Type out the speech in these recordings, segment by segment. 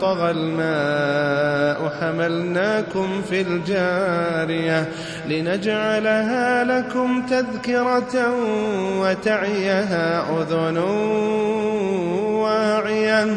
طغى الماء حملناكم في الجارية لنجعلها لكم تذكرة وتعيها أذن واعية.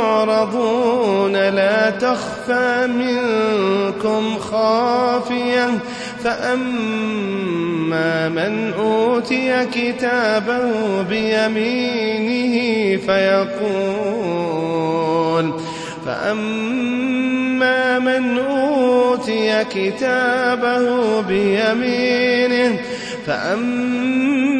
تعرضون لا تخفى منكم خافية. فأما من أوتي كتابه بيمينه فيقول فأما من أوتي كتابه بيمينه فأما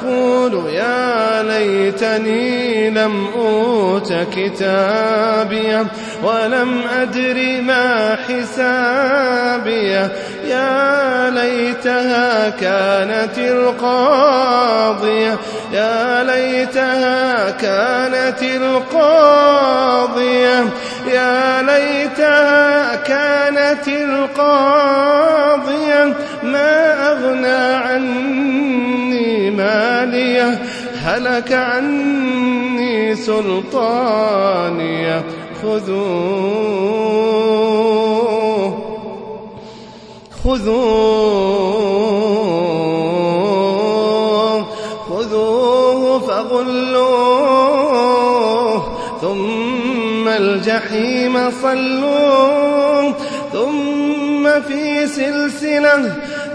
فيقول يا ليتني لم أوت كتابيه ولم أدر ما حسابيه يا ليتها كانت القاضية. يا ليتها كانت القاضية. يا ليتها كانت القاضية. ما أغنى عني هلك عني سلطانيه خذوه خذوه خذوه فغلوه ثم الجحيم صلوه ثم في سلسلة